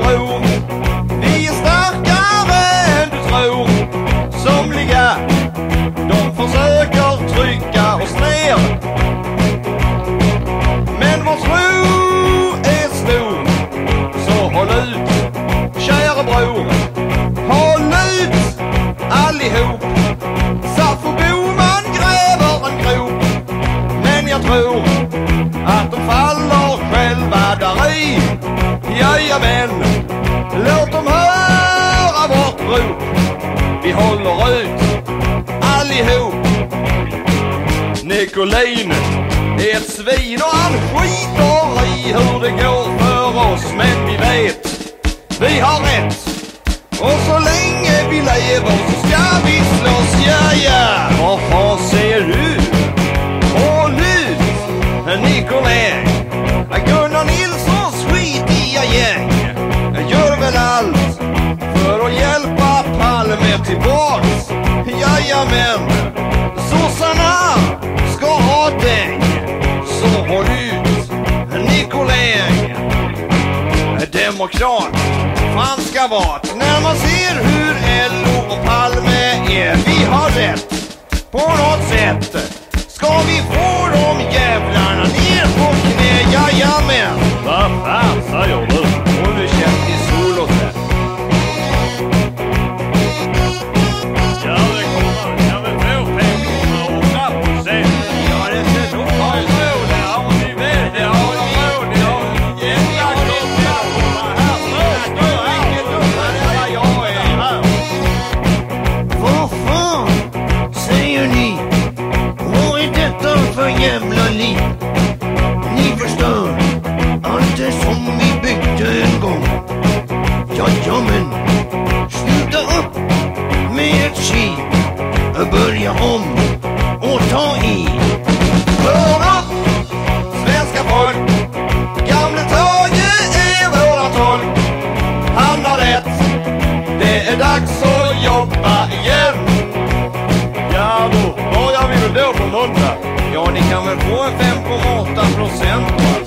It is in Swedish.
över. Vi är starkare än du tror. Somliga, de försöker trycka oss ner. Men vår tro är stor. Så håll ut, kära bror. Håll ut, allihop. Saffo Boman gräver en grop. Men jag tror att de faller själva där i. Jajamän, låt dem höra vårt rop. Vi håller ut allihop. Nicolin är ett svin och han skiter i hur det går för oss. Men vi vet, vi har rätt. Och så länge vi lever så ska tillbaks. Jajamän, sossarna ska ha däng. Så håll ut, Nicolin. Demokrat, fan ska vart. När man ser hur LO och Palme är, vi har rätt. På något sätt ska vi få tummen Sluta upp med ert tji Börja om och ta i Hör svenska folk Gamle Tage är våran tolk Han har rätt Det är dags att jobba igen Ja då, vad gör vi väl då på måndag? Ja, ni kan väl få en 5,8 procent va?